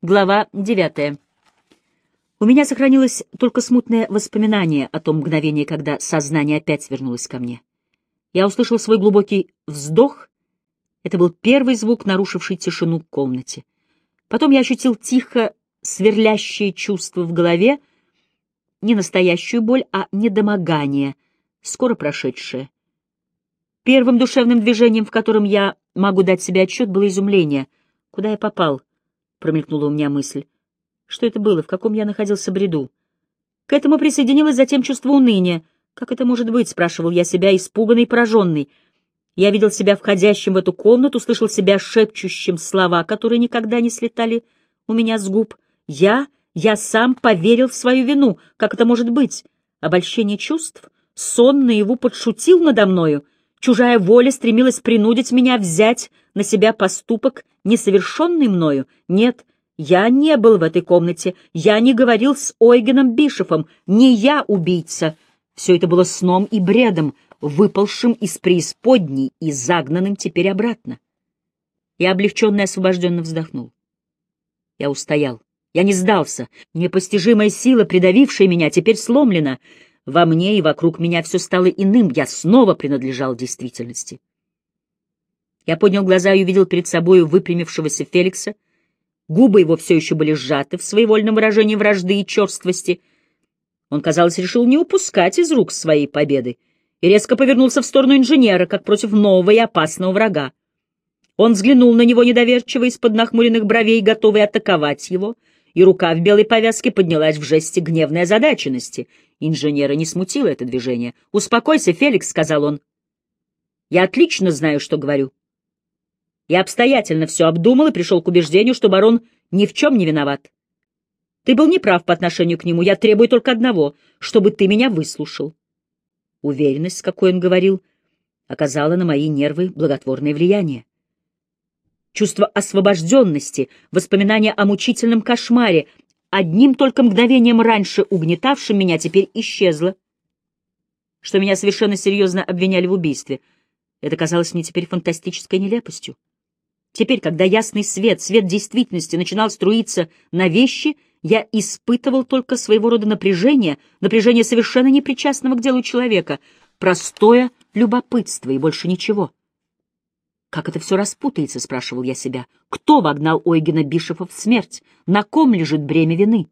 Глава девятая. У меня сохранилось только смутное воспоминание о том мгновении, когда сознание опять вернулось ко мне. Я услышал свой глубокий вздох. Это был первый звук, нарушивший тишину в комнате. Потом я ощутил тихо сверлящее чувство в голове, не настоящую боль, а недомогание, скоро прошедшее. Первым душевным движением, в котором я могу дать себе отчет, было изумление. Куда я попал? — промелькнула у меня мысль. Что это было? В каком я находился бреду? К этому присоединилось затем чувство уныния. «Как это может быть?» — спрашивал я себя, испуганный и пораженный. Я видел себя входящим в эту комнату, слышал себя шепчущим слова, которые никогда не слетали у меня с губ. Я, я сам поверил в свою вину. Как это может быть? Обольщение чувств? Сон наяву подшутил надо мною. Чужая воля стремилась принудить меня взять на себя поступок, несовершенный мною? Нет, я не был в этой комнате, я не говорил с Ойгеном Бишефом, не я убийца. Все это было сном и бредом, выпалшим из преисподней и загнанным теперь обратно. Я облегченно и освобожденно вздохнул. Я устоял. Я не сдался. Непостижимая сила, придавившая меня, теперь сломлена. Во мне и вокруг меня все стало иным. Я снова принадлежал действительности. Я поднял глаза и увидел перед собой выпрямившегося Феликса. Губы его все еще были сжаты в своевольном выражении вражды и черствости. Он, казалось, решил не упускать из рук своей победы и резко повернулся в сторону инженера, как против нового и опасного врага. Он взглянул на него недоверчиво из-под нахмуренных бровей, готовый атаковать его, и рука в белой повязке поднялась в жесте гневной озадаченности. Инженера не смутило это движение. «Успокойся, Феликс», — сказал он. «Я отлично знаю, что говорю. Я обстоятельно все обдумал и пришел к убеждению, что барон ни в чем не виноват. Ты был неправ по отношению к нему. Я требую только одного, чтобы ты меня выслушал. Уверенность, с какой он говорил, оказала на мои нервы благотворное влияние. Чувство освобожденности, воспоминания о мучительном кошмаре, одним только мгновением раньше угнетавшим меня, теперь исчезло. Что меня совершенно серьезно обвиняли в убийстве. Это казалось мне теперь фантастической нелепостью. Теперь, когда ясный свет, свет действительности начинал струиться на вещи, я испытывал только своего рода напряжение, напряжение совершенно непричастного к делу человека, простое любопытство и больше ничего. «Как это все распутается?» — спрашивал я себя. «Кто вогнал Ойгена Бишефа в смерть? На ком лежит бремя вины?»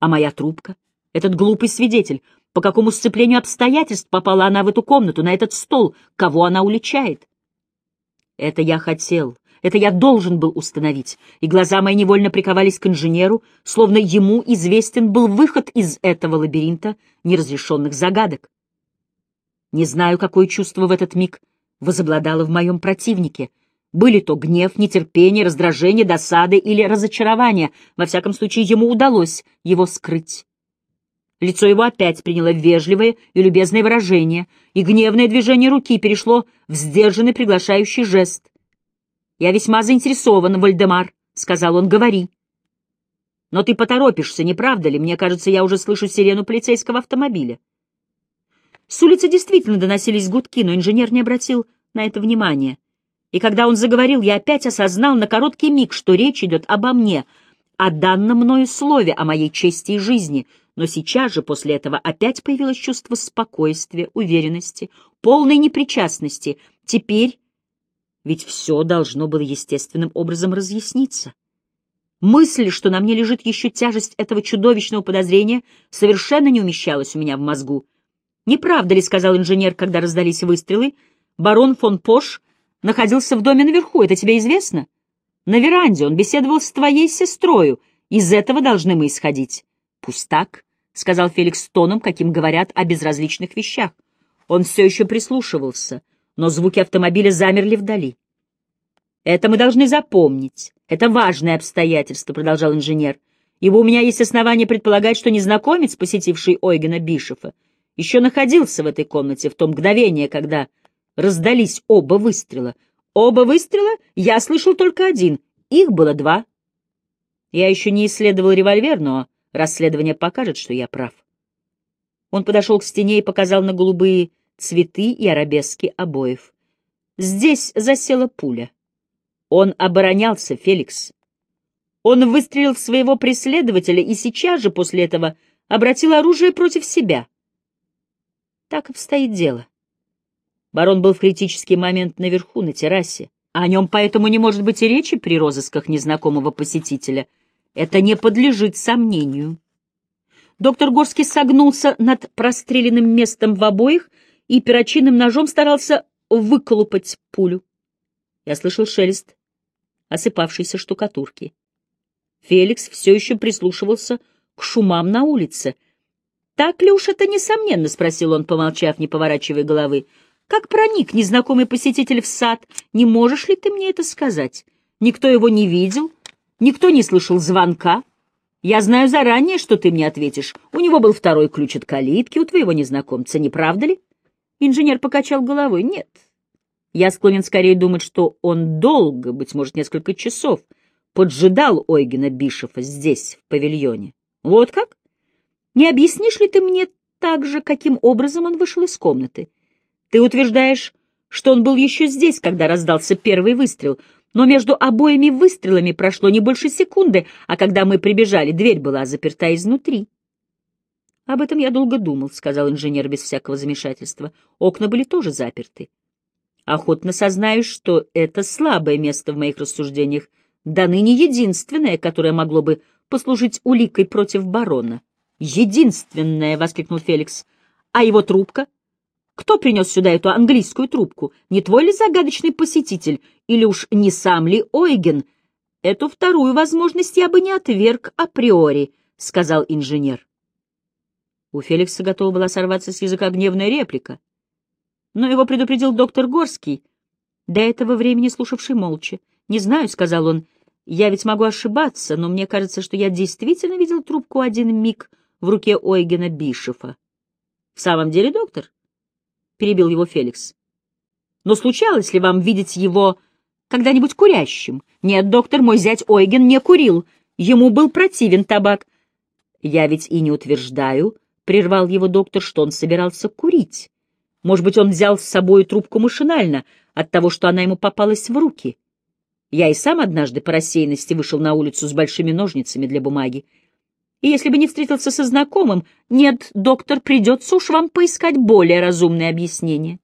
«А моя трубка? Этот глупый свидетель? По какому сцеплению обстоятельств попала она в эту комнату, на этот стол? Кого она уличает?» Это я хотел, это я должен был установить, и глаза мои невольно приковались к инженеру, словно ему известен был выход из этого лабиринта неразрешенных загадок. Не знаю, какое чувство в этот миг возобладало в моем противнике. Были то гнев, нетерпение, раздражение, досада или разочарование. Во всяком случае, ему удалось его скрыть. Лицо его опять приняло вежливое и любезное выражение, и гневное движение руки перешло в сдержанный приглашающий жест. «Я весьма заинтересован, Вальдемар», — сказал он, — «говори». «Но ты поторопишься, не правда ли? Мне кажется, я уже слышу сирену полицейского автомобиля». С улицы действительно доносились гудки, но инженер не обратил на это внимания. И когда он заговорил, я опять осознал на короткий миг, что речь идет обо мне, о данном мною слове, о моей чести и жизни — но сейчас же после этого опять появилось чувство спокойствия, уверенности, полной непричастности. Теперь ведь все должно было естественным образом разъясниться. Мысль, что на мне лежит еще тяжесть этого чудовищного подозрения, совершенно не умещалась у меня в мозгу. «Не правда ли, — сказал инженер, когда раздались выстрелы, — барон фон Пош находился в доме наверху, это тебе известно? На веранде он беседовал с твоей сестрою, из этого должны мы исходить. Пустак, — сказал Феликс тоном, каким говорят о безразличных вещах. Он все еще прислушивался, но звуки автомобиля замерли вдали. «Это мы должны запомнить. Это важное обстоятельство», — продолжал инженер. «Ибо у меня есть основания предполагать, что незнакомец, посетивший Ойгена Бишефа, еще находился в этой комнате в то мгновение, когда раздались оба выстрела. Оба выстрела? Я слышал только один. Их было два. Я еще не исследовал револьвер, но Расследование покажет, что я прав. Он подошел к стене и показал на голубые цветы и арабески обоев. Здесь засела пуля. Он оборонялся, Феликс. Он выстрелил в своего преследователя и сейчас же после этого обратил оружие против себя. Так обстоит дело. Барон был в критический момент наверху, на террасе. О нем поэтому не может быть и речи при розысках незнакомого посетителя. Это не подлежит сомнению. Доктор Горский согнулся над простреленным местом в обоих и перочинным ножом старался выколупать пулю. Я слышал шелест осыпавшейся штукатурки. Феликс все еще прислушивался к шумам на улице. «Так ли уж это несомненно?» — спросил он, помолчав, не поворачивая головы. «Как проник незнакомый посетитель в сад? Не можешь ли ты мне это сказать? Никто его не видел, никто не слышал звонка. Я знаю заранее, что ты мне ответишь. У него был второй ключ от калитки у твоего незнакомца, не правда ли?» Инженер покачал головой. «Нет, я склонен скорее думать, что он долго, быть может, несколько часов, поджидал Ойгена Бишефа здесь, в павильоне. Вот как? Не объяснишь ли ты мне также, каким образом он вышел из комнаты? Ты утверждаешь, что он был еще здесь, когда раздался первый выстрел, но между обоими выстрелами прошло не больше секунды, а когда мы прибежали, дверь была заперта изнутри. — Об этом я долго думал, — сказал инженер без всякого замешательства. Окна были тоже заперты. Охотно сознаюсь, что это слабое место в моих рассуждениях, да ныне единственное, которое могло бы послужить уликой против барона. «Единственное!» — воскликнул Феликс. «А его трубка? Кто принес сюда эту английскую трубку? Не твой ли загадочный посетитель? Или уж не сам ли Ойген? Эту вторую возможность я бы не отверг априори», — сказал инженер. У Феликса готова была сорваться с языка гневная реплика — но его предупредил доктор Горский, до этого времени слушавший молча. «Не знаю», — сказал он, — «я ведь могу ошибаться, но мне кажется, что я действительно видел трубку один миг в руке Ойгена Бишефа». «В самом деле, доктор?» — перебил его Феликс. «Но случалось ли вам видеть его когда-нибудь курящим?» «Нет, доктор, мой зять Ойген не курил. Ему был противен табак». «Я ведь и не утверждаю», — прервал его доктор, — что он собирался курить. Может быть, он взял с собой трубку машинально от того, что она ему попалась в руки. Я и сам однажды по рассеянности вышел на улицу с большими ножницами для бумаги. И если бы не встретился со знакомым, нет, доктор, придется уж вам поискать более разумное объяснение.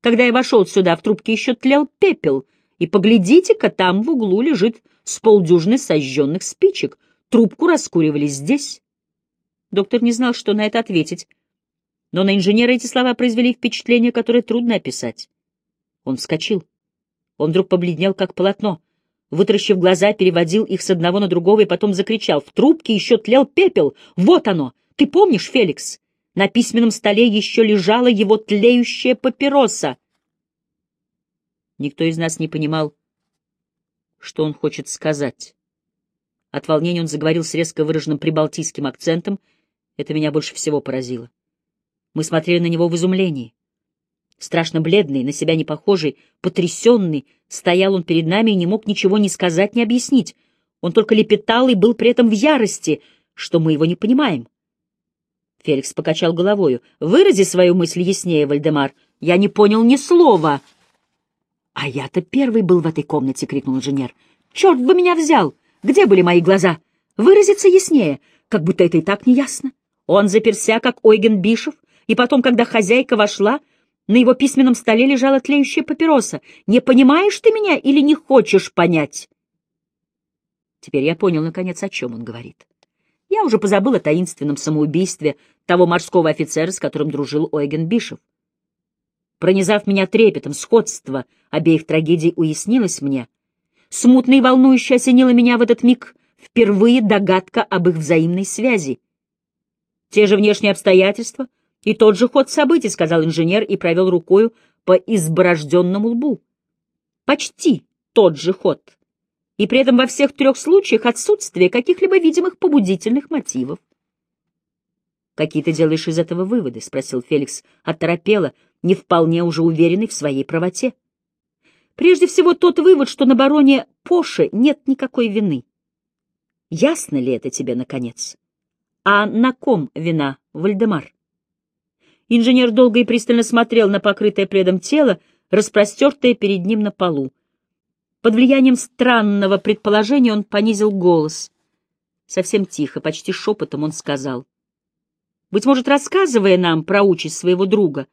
Когда я вошел сюда, в трубке еще тлел пепел, и поглядите-ка, там в углу лежит с полдюжины сожженных спичек. Трубку раскуривали здесь. Доктор не знал, что на это ответить, но на инженера эти слова произвели впечатление, которое трудно описать. Он вскочил. Он вдруг побледнел, как полотно. Вытаращив глаза, переводил их с одного на другого и потом закричал. В трубке еще тлел пепел. Вот оно! Ты помнишь, Феликс? На письменном столе еще лежала его тлеющая папироса. Никто из нас не понимал, что он хочет сказать. От волнения он заговорил с резко выраженным прибалтийским акцентом. Это меня больше всего поразило. Мы смотрели на него в изумлении. Страшно бледный, на себя не похожий, потрясенный, стоял он перед нами и не мог ничего ни сказать, ни объяснить. Он только лепетал и был при этом в ярости, что мы его не понимаем. Феликс покачал головою. «Вырази свою мысль яснее, Вальдемар. Я не понял ни слова». «А я-то первый был в этой комнате!» — крикнул инженер. «Черт бы меня взял! Где были мои глаза? Выразиться яснее, как будто это и так не ясно. Он заперся, как Ойген Бишев, и потом, когда хозяйка вошла, на его письменном столе лежала тлеющая папироса. Не понимаешь ты меня или не хочешь понять? Теперь я понял, наконец, о чем он говорит. Я уже позабыл о таинственном самоубийстве того морского офицера, с которым дружил Ойген Бишев. Пронизав меня трепетом, сходство обеих трагедий уяснилось мне. Смутно и волнующе осенило меня в этот миг впервые догадка об их взаимной связи. Те же внешние обстоятельства — и тот же ход событий, — сказал инженер и провел рукою по изборожденному лбу. Почти тот же ход. И при этом во всех трех случаях отсутствие каких-либо видимых побудительных мотивов. «Какие ты делаешь из этого выводы?» — спросил Феликс оторопело, не вполне уже уверенный в своей правоте. «Прежде всего тот вывод, что на бароне Поше нет никакой вины. Ясно ли это тебе, наконец? А на ком вина, Вальдемар?» Инженер долго и пристально смотрел на покрытое пледом тело, распростертое перед ним на полу. Под влиянием странного предположения он понизил голос. Совсем тихо, почти шепотом он сказал. «Быть может, рассказывая нам про участь своего друга,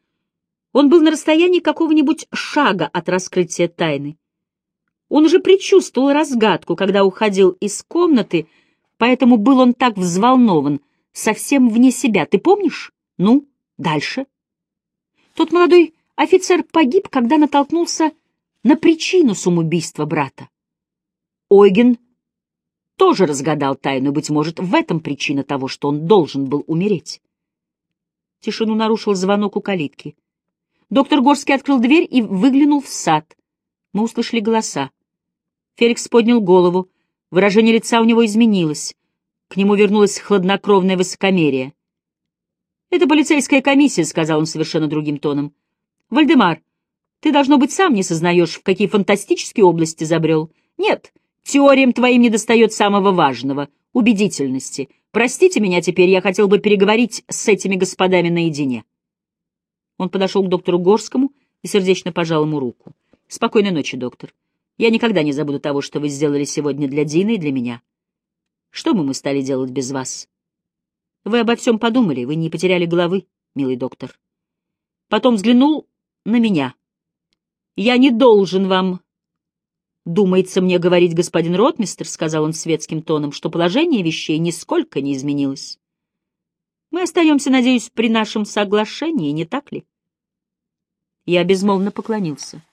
он был на расстоянии какого-нибудь шага от раскрытия тайны. Он уже предчувствовал разгадку, когда уходил из комнаты, поэтому был он так взволнован, совсем вне себя. Ты помнишь? Ну, дальше. Тот молодой офицер погиб, когда натолкнулся на причину самоубийства брата. Ойген тоже разгадал тайну, быть может, в этом причина того, что он должен был умереть. Тишину нарушил звонок у калитки. Доктор Горский открыл дверь и выглянул в сад. Мы услышали голоса. Феликс поднял голову. Выражение лица у него изменилось. К нему вернулось хладнокровное высокомерие. «Это полицейская комиссия», — сказал он совершенно другим тоном. «Вальдемар, ты, должно быть, сам не сознаешь, в какие фантастические области забрел. Нет, теориям твоим недостает самого важного — убедительности. Простите меня теперь, я хотел бы переговорить с этими господами наедине». Он подошел к доктору Горскому и сердечно пожал ему руку. «Спокойной ночи, доктор. Я никогда не забуду того, что вы сделали сегодня для Дины и для меня. Что бы мы стали делать без вас? Вы обо всем подумали, вы не потеряли головы, милый доктор. Потом взглянул на меня. Я не должен вам... Думается мне говорить, господин ротмистер, — сказал он светским тоном, — что положение вещей нисколько не изменилось. Мы остаемся, надеюсь, при нашем соглашении, не так ли? Я безмолвно поклонился.